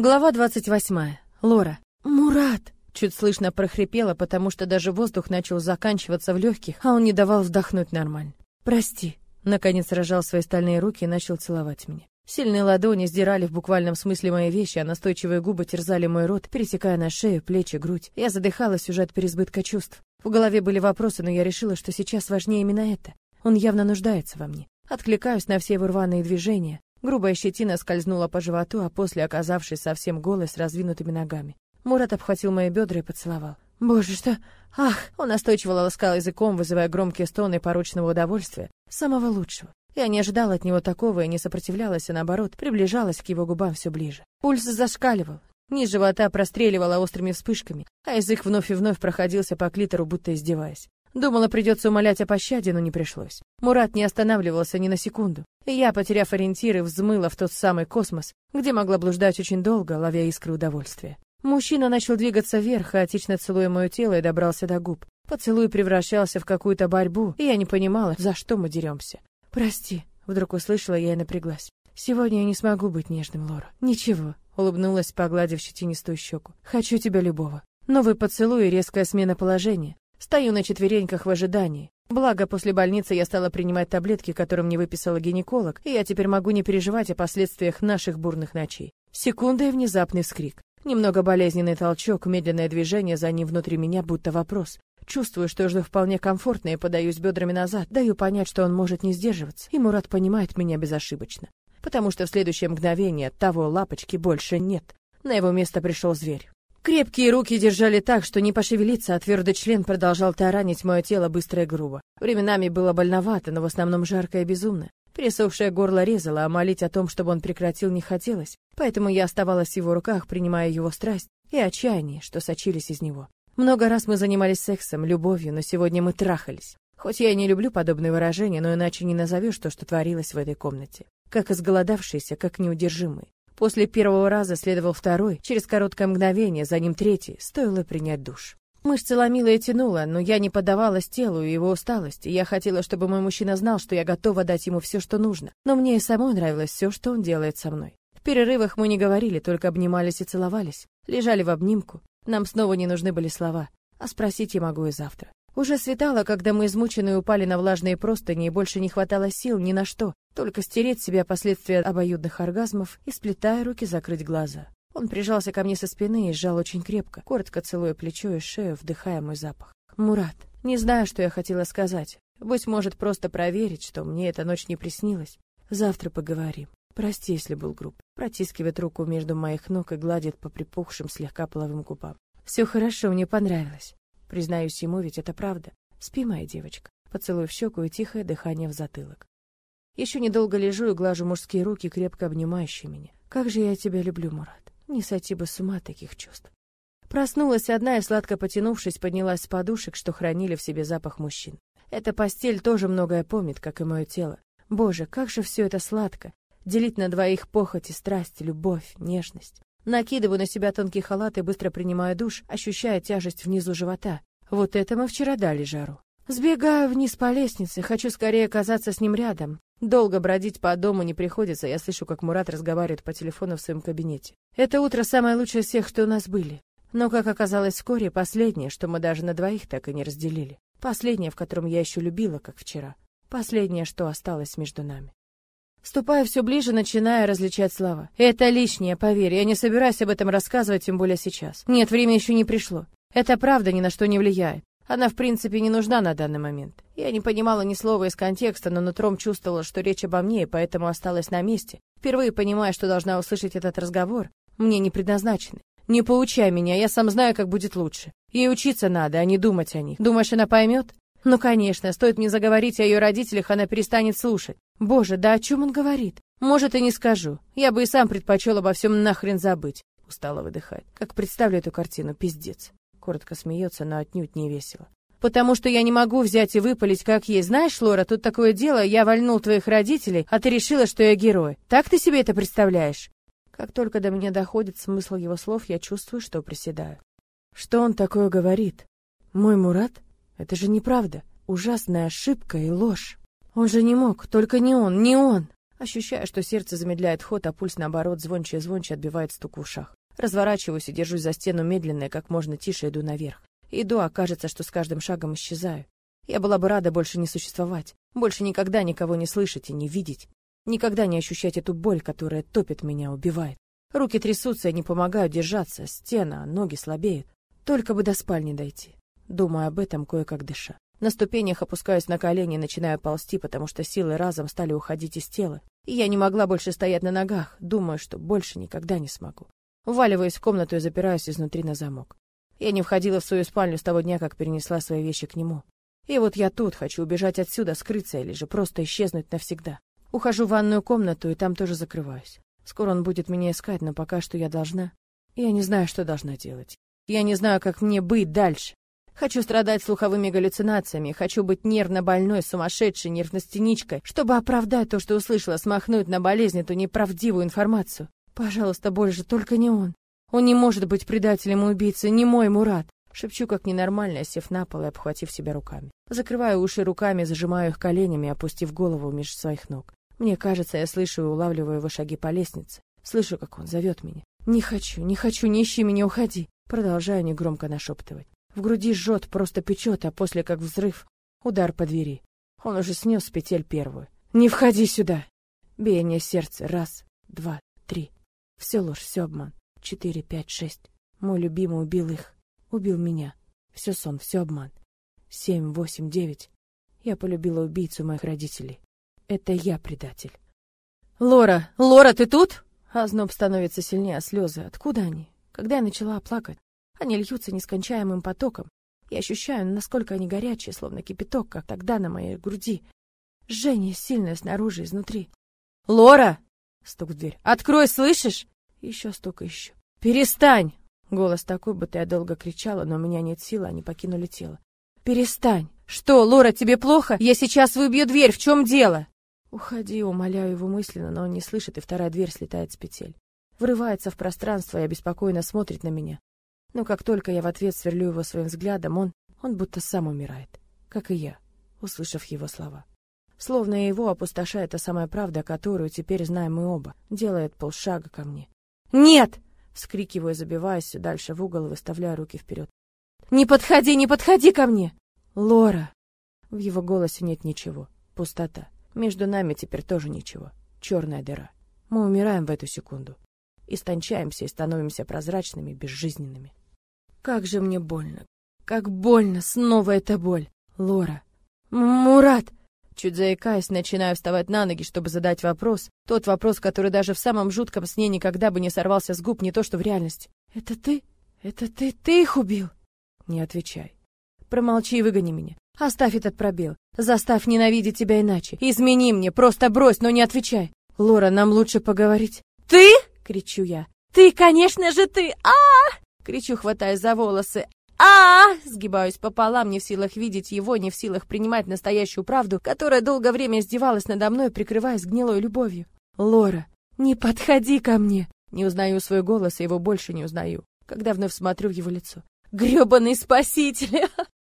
Глава 28. Лора. «Мурат!» Чуть слышно прохрипела, потому что даже воздух начал заканчиваться в легких, а он не давал вдохнуть нормально. «Прости». Наконец рожал свои стальные руки и начал целовать меня. Сильные ладони сдирали в буквальном смысле мои вещи, а настойчивые губы терзали мой рот, пересекая на шею, плечи, грудь. Я задыхалась уже от переизбытка чувств. В голове были вопросы, но я решила, что сейчас важнее именно это. Он явно нуждается во мне. Откликаюсь на все его рваные движения, Грубая щетина скользнула по животу, а после, оказавшись совсем голой, с раздвинутыми ногами. Мурат обхватил мои бедра и поцеловал. «Боже, что...» «Ах!» Он настойчиво ласкал языком, вызывая громкие стоны порочного удовольствия. Самого лучшего. Я не ожидала от него такого и не сопротивлялась, а наоборот, приближалась к его губам все ближе. Пульс зашкаливал. Низ живота простреливало острыми вспышками, а язык вновь и вновь проходился по клитору, будто издеваясь. Думала, придется умолять о пощаде, но не пришлось. Мурат не останавливался ни на секунду, и я, потеряв ориентиры, взмыла в тот самый космос, где могла блуждать очень долго, ловя искры удовольствия. Мужчина начал двигаться вверх, хаотично целуя мое тело и добрался до губ. Поцелуй превращался в какую-то борьбу, и я не понимала, за что мы деремся. «Прости», — вдруг услышала я и напряглась. «Сегодня я не смогу быть нежным, Лора». «Ничего», — улыбнулась, погладив щетинистую щеку. «Хочу тебя любого». Новый поцелуй и резкая смена положения. Стою на четвереньках в ожидании. Благо, после больницы я стала принимать таблетки, которые мне выписала гинеколог, и я теперь могу не переживать о последствиях наших бурных ночей. Секунда и внезапный вскрик. Немного болезненный толчок, медленное движение за ним внутри меня, будто вопрос. Чувствую, что жду вполне комфортно и подаюсь бедрами назад, даю понять, что он может не сдерживаться, и Мурат понимает меня безошибочно. Потому что в следующее мгновение того лапочки больше нет. На его место пришел зверь. Крепкие руки держали так, что не пошевелиться, а твердый член продолжал таранить мое тело быстро и грубо. Временами было больновато, но в основном жарко и безумно. Пересохшее горло резало, а молить о том, чтобы он прекратил, не хотелось, поэтому я оставалась в его руках, принимая его страсть и отчаяние, что сочились из него. Много раз мы занимались сексом, любовью, но сегодня мы трахались. Хоть я и не люблю подобные выражения, но иначе не назовешь то, что творилось в этой комнате. Как изголодавшийся, как неудержимый. После первого раза следовал второй, через короткое мгновение, за ним третий, стоило принять душ. Мышцы ломила и тянула, но я не поддавалась телу и его усталости. Я хотела, чтобы мой мужчина знал, что я готова дать ему все, что нужно. Но мне и самой нравилось все, что он делает со мной. В перерывах мы не говорили, только обнимались и целовались. Лежали в обнимку. Нам снова не нужны были слова. А спросить я могу и завтра. Уже светало, когда мы измученные упали на влажные простыни, и больше не хватало сил ни на что, только стереть себя последствия обоюдных оргазмов и, сплетая руки, закрыть глаза. Он прижался ко мне со спины и сжал очень крепко, коротко целуя плечо и шею, вдыхая мой запах. «Мурат, не знаю, что я хотела сказать. Быть может, просто проверить, что мне эта ночь не приснилась. Завтра поговорим. Прости, если был груб». Протискивает руку между моих ног и гладит по припухшим слегка половым губам. «Все хорошо, мне понравилось. Признаюсь ему, ведь это правда. Спи, моя девочка. Поцелуй в щеку и тихое дыхание в затылок. Еще недолго лежу и глажу мужские руки, крепко обнимающие меня. Как же я тебя люблю, Мурат. Не сойти бы с ума таких чувств. Проснулась одна и, сладко потянувшись, поднялась с подушек, что хранили в себе запах мужчин. Эта постель тоже многое помнит, как и мое тело. Боже, как же все это сладко. Делить на двоих похоть и страсть, любовь, нежность. Накидываю на себя тонкий халат и быстро принимаю душ, ощущая тяжесть внизу живота. Вот это мы вчера дали жару. Сбегаю вниз по лестнице, хочу скорее оказаться с ним рядом. Долго бродить по дому не приходится, я слышу, как Мурат разговаривает по телефону в своем кабинете. Это утро самое лучшее из всех, что у нас были. Но, как оказалось вскоре, последнее, что мы даже на двоих так и не разделили. Последнее, в котором я еще любила, как вчера. Последнее, что осталось между нами. Ступая все ближе, начиная различать слова. Это лишнее, поверь, я не собираюсь об этом рассказывать, тем более сейчас. Нет, время еще не пришло. Это правда ни на что не влияет. Она, в принципе, не нужна на данный момент. Я не понимала ни слова из контекста, но нутром чувствовала, что речь обо мне, и поэтому осталась на месте. Впервые понимая, что должна услышать этот разговор, мне не предназначены. Не поучай меня, я сам знаю, как будет лучше. Ей учиться надо, а не думать о них. Думаешь, она поймет? Ну, конечно, стоит мне заговорить о ее родителях, она перестанет слушать. Боже, да о чем он говорит? Может, и не скажу. Я бы и сам предпочел обо всем нахрен забыть. Устало выдыхает. Как представлю эту картину, пиздец. Коротко смеется, но отнюдь не весело. Потому что я не могу взять и выпалить как есть. Знаешь, Лора, тут такое дело, я вольнул твоих родителей, а ты решила, что я герой. Так ты себе это представляешь? Как только до меня доходит смысл его слов, я чувствую, что приседаю. Что он такое говорит? Мой Мурат? Это же неправда. Ужасная ошибка и ложь. Он же не мог, только не он, не он. Ощущаю, что сердце замедляет ход, а пульс, наоборот, звонче и звонче отбивает стук в ушах. Разворачиваюсь и держусь за стену медленно и как можно тише иду наверх. Иду, а кажется, что с каждым шагом исчезаю. Я была бы рада больше не существовать, больше никогда никого не слышать и не видеть, никогда не ощущать эту боль, которая топит меня, убивает. Руки трясутся и не помогают держаться, стена, ноги слабеют. Только бы до спальни дойти. Думаю об этом, кое-как дыша. На ступенях опускаюсь на колени и начинаю ползти, потому что силы разом стали уходить из тела. И я не могла больше стоять на ногах, думаю, что больше никогда не смогу. Уваливаюсь в комнату и запираюсь изнутри на замок. Я не входила в свою спальню с того дня, как перенесла свои вещи к нему. И вот я тут, хочу убежать отсюда, скрыться или же просто исчезнуть навсегда. Ухожу в ванную комнату и там тоже закрываюсь. Скоро он будет меня искать, но пока что я должна... Я не знаю, что должна делать. Я не знаю, как мне быть дальше. Хочу страдать слуховыми галлюцинациями, хочу быть нервно больной, сумасшедшей, нервностеничкой, чтобы оправдать то, что услышала, смахнуть на болезнь эту неправдивую информацию. Пожалуйста, больше только не он. Он не может быть предателем и убийцей, не мой Мурат. Шепчу, как ненормально, сев на пол и обхватив себя руками. Закрываю уши руками, зажимаю их коленями, опустив голову меж своих ног. Мне кажется, я слышу и улавливаю его шаги по лестнице. Слышу, как он зовет меня. «Не хочу, не хочу, не ищи меня, уходи!» Продолжаю негромко нашептывать. В груди жжет, просто печет, а после, как взрыв, удар по двери. Он уже снес с петель первую. «Не входи сюда!» Биение сердца. Раз, два, три. Все ложь, все обман. Четыре, пять, шесть. Мой любимый убил их. Убил меня. Все сон, все обман. Семь, восемь, девять. Я полюбила убийцу моих родителей. Это я предатель. Лора, Лора, ты тут? А зноб становится сильнее, а слезы. Откуда они? Когда я начала плакать, они льются нескончаемым потоком. Я ощущаю, насколько они горячие, словно кипяток, как тогда на моей груди. Жжение сильное снаружи, изнутри. «Лора!» — стук в дверь. «Открой, слышишь?» Еще стук, еще. «Перестань!» Голос такой, будто я долго кричала, но у меня нет силы, они покинули тело. «Перестань!» «Что, Лора, тебе плохо? Я сейчас выбью дверь, в чем дело?» «Уходи», умоляю его мысленно, но он не слышит, и вторая дверь слетает с петель. Врывается в пространство и обеспокоенно смотрит на меня. Но как только я в ответ сверлю его своим взглядом, он, он будто сам умирает, как и я, услышав его слова. Словно его опустошает та самая правда, которую теперь знаем мы оба, делает полшага ко мне. «Нет!» Вскрикиваю, забиваясь все дальше в угол и выставляя руки вперед. «Не подходи, не подходи ко мне!» «Лора!» В его голосе нет ничего. Пустота. Между нами теперь тоже ничего. Черная дыра. Мы умираем в эту секунду. Истончаемся и становимся прозрачными, безжизненными. Как же мне больно. Как больно. Снова эта боль. Лора. Мурат! Чуть заикаясь, начинаю вставать на ноги, чтобы задать вопрос. Тот вопрос, который даже в самом жутком сне никогда бы не сорвался с губ, не то что в реальности. «Это ты? Это ты? Ты их убил?» Не отвечай. Промолчи и выгони меня. Оставь этот пробел. Заставь ненавидеть тебя иначе. Измени мне, просто брось, но не отвечай. Лора, нам лучше поговорить. «Ты?» — кричу я. «Ты, конечно же, ты! а, -а, -а Кричу, хватаясь за волосы а, Сгибаюсь пополам, не в силах видеть его, не в силах принимать настоящую правду, которая долгое время издевалась надо мной, прикрываясь гнилой любовью. «Лора, не подходи ко мне!» Не узнаю свой голос, и его больше не узнаю, когда вновь смотрю в его лицо. «Гребаный спаситель!»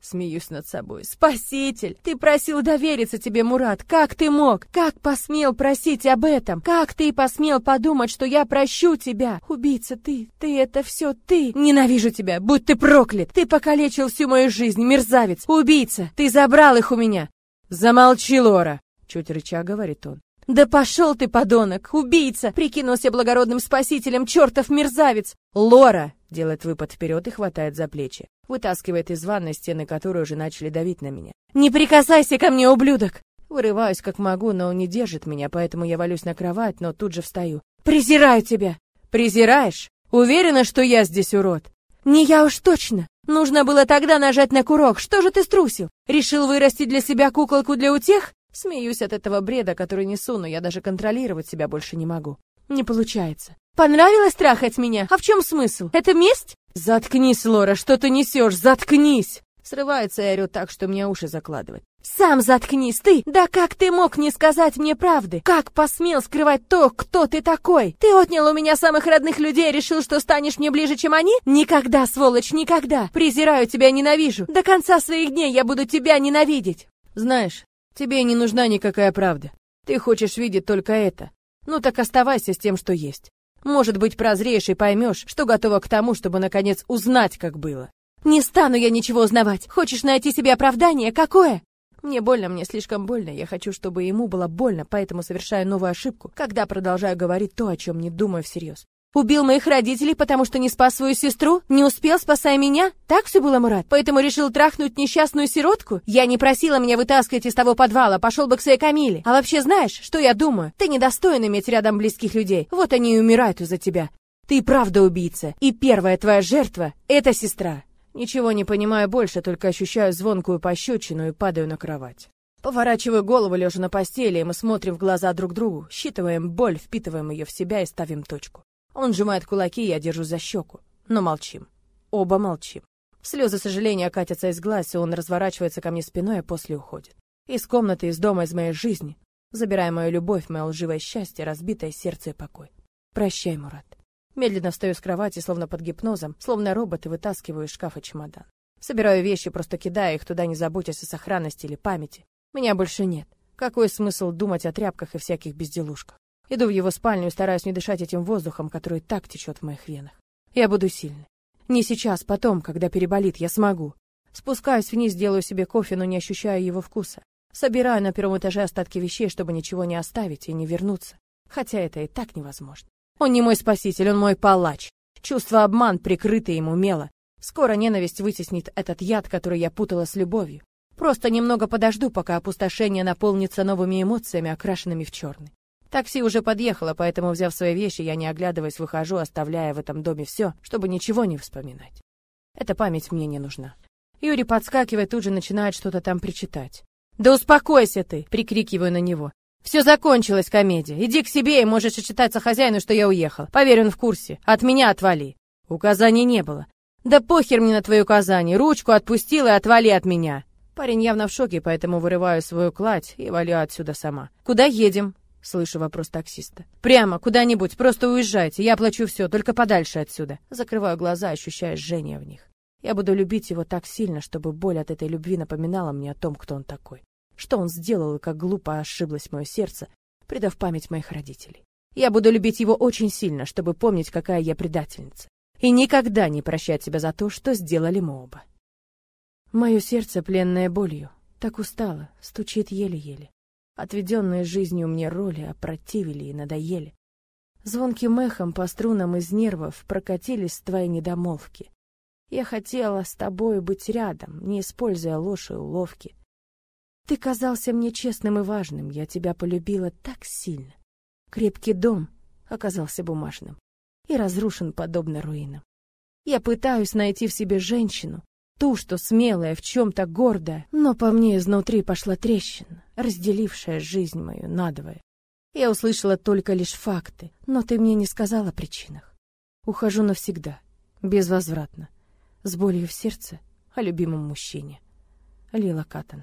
Смеюсь над собой. «Спаситель! Ты просил довериться тебе, Мурат! Как ты мог? Как посмел просить об этом? Как ты посмел подумать, что я прощу тебя? Убийца ты! Ты это все ты! Ненавижу тебя! Будь ты проклят! Ты покалечил всю мою жизнь, мерзавец! Убийца! Ты забрал их у меня!» «Замолчи, Лора!» Чуть рыча говорит он. «Да пошел ты, подонок! Убийца! Прикинулся благородным спасителем, чертов мерзавец! Лора!» Делает выпад вперед и хватает за плечи. Вытаскивает из ванной стены, которые уже начали давить на меня. «Не прикасайся ко мне, ублюдок!» Вырываюсь как могу, но он не держит меня, поэтому я валюсь на кровать, но тут же встаю. «Презираю тебя!» «Презираешь? Уверена, что я здесь урод?» «Не я уж точно! Нужно было тогда нажать на курок. Что же ты струсил? Решил вырастить для себя куколку для утех? Смеюсь от этого бреда, который несу, но я даже контролировать себя больше не могу. Не получается. Понравилось трахать меня? А в чем смысл? Это месть? Заткнись, Лора, что ты несешь? Заткнись! Срывается и орёт так, что мне уши закладывает. «Сам заткнись ты! Да как ты мог не сказать мне правды? Как посмел скрывать то, кто ты такой? Ты отнял у меня самых родных людей и решил, что станешь мне ближе, чем они? Никогда, сволочь, никогда! Презираю тебя, ненавижу! До конца своих дней я буду тебя ненавидеть!» «Знаешь, тебе не нужна никакая правда. Ты хочешь видеть только это. Ну так оставайся с тем, что есть. Может быть, прозреешь и поймешь, что готова к тому, чтобы наконец узнать, как было. Не стану я ничего узнавать. Хочешь найти себе оправдание? Какое? Мне больно, мне слишком больно. Я хочу, чтобы ему было больно, поэтому совершаю новую ошибку, когда продолжаю говорить то, о чем не думаю всерьез. Убил моих родителей, потому что не спас свою сестру? Не успел, спасая меня? Так все было, Мурат? Поэтому решил трахнуть несчастную сиротку? Я не просила меня вытаскивать из того подвала, пошел бы к своей Камиле. А вообще знаешь, что я думаю? Ты недостоин иметь рядом близких людей. Вот они и умирают из-за тебя. Ты правда убийца. И первая твоя жертва — это сестра. Ничего не понимаю больше, только ощущаю звонкую пощечину и падаю на кровать. Поворачиваю голову, лежа на постели, и мы смотрим в глаза друг другу, считываем боль, впитываем ее в себя и ставим точку. Он сжимает кулаки, я держу за щеку. Но молчим. Оба молчим. Слезы сожаления катятся из глаз, и он разворачивается ко мне спиной, а после уходит. Из комнаты, из дома, из моей жизни. Забирая мою любовь, мое лживое счастье, разбитое сердце и покой. Прощай, Мурат. Медленно встаю с кровати, словно под гипнозом, словно робот, и вытаскиваю из шкафа чемодан. Собираю вещи, просто кидаю их туда, не заботясь о сохранности или памяти. Меня больше нет. Какой смысл думать о тряпках и всяких безделушках? Иду в его спальню и стараюсь не дышать этим воздухом, который так течет в моих венах. Я буду сильной. Не сейчас, потом, когда переболит, я смогу. Спускаюсь вниз, делаю себе кофе, но не ощущаю его вкуса. Собираю на первом этаже остатки вещей, чтобы ничего не оставить и не вернуться. Хотя это и так невозможно. Он не мой спаситель, он мой палач. Чувство обман, прикрытый ему мело. Скоро ненависть вытеснит этот яд, который я путала с любовью. Просто немного подожду, пока опустошение наполнится новыми эмоциями, окрашенными в черный. Такси уже подъехало, поэтому, взяв свои вещи, я, не оглядываясь, выхожу, оставляя в этом доме все, чтобы ничего не вспоминать. Эта память мне не нужна. Юрий подскакивает, тут же начинает что-то там причитать. «Да успокойся ты!» — прикрикиваю на него. «Все закончилось, комедия. Иди к себе и можешь отчитаться хозяину, что я уехал. Поверь, он в курсе. От меня отвали». Указаний не было. «Да похер мне на твои указания. Ручку отпустил и отвали от меня». Парень явно в шоке, поэтому вырываю свою кладь и валю отсюда сама. «Куда едем?» Слышу вопрос таксиста. «Прямо, куда-нибудь, просто уезжайте, я плачу все, только подальше отсюда». Закрываю глаза, ощущая жжение в них. Я буду любить его так сильно, чтобы боль от этой любви напоминала мне о том, кто он такой. Что он сделал и как глупо ошиблось мое сердце, предав память моих родителей. Я буду любить его очень сильно, чтобы помнить, какая я предательница. И никогда не прощать себя за то, что сделали мы оба. Мое сердце, пленное болью, так устало, стучит еле-еле. Отведенные жизнью мне роли опротивили и надоели. Звонким эхом по струнам из нервов прокатились твои недомолвки. Я хотела с тобой быть рядом, не используя ложь и уловки. Ты казался мне честным и важным, я тебя полюбила так сильно. Крепкий дом оказался бумажным и разрушен подобно руинам. Я пытаюсь найти в себе женщину, ту, что смелая, в чем-то гордая, но по мне изнутри пошла трещина, разделившая жизнь мою надвое. Я услышала только лишь факты, но ты мне не сказала о причинах. Ухожу навсегда, безвозвратно, с болью в сердце о любимом мужчине. Лила Катан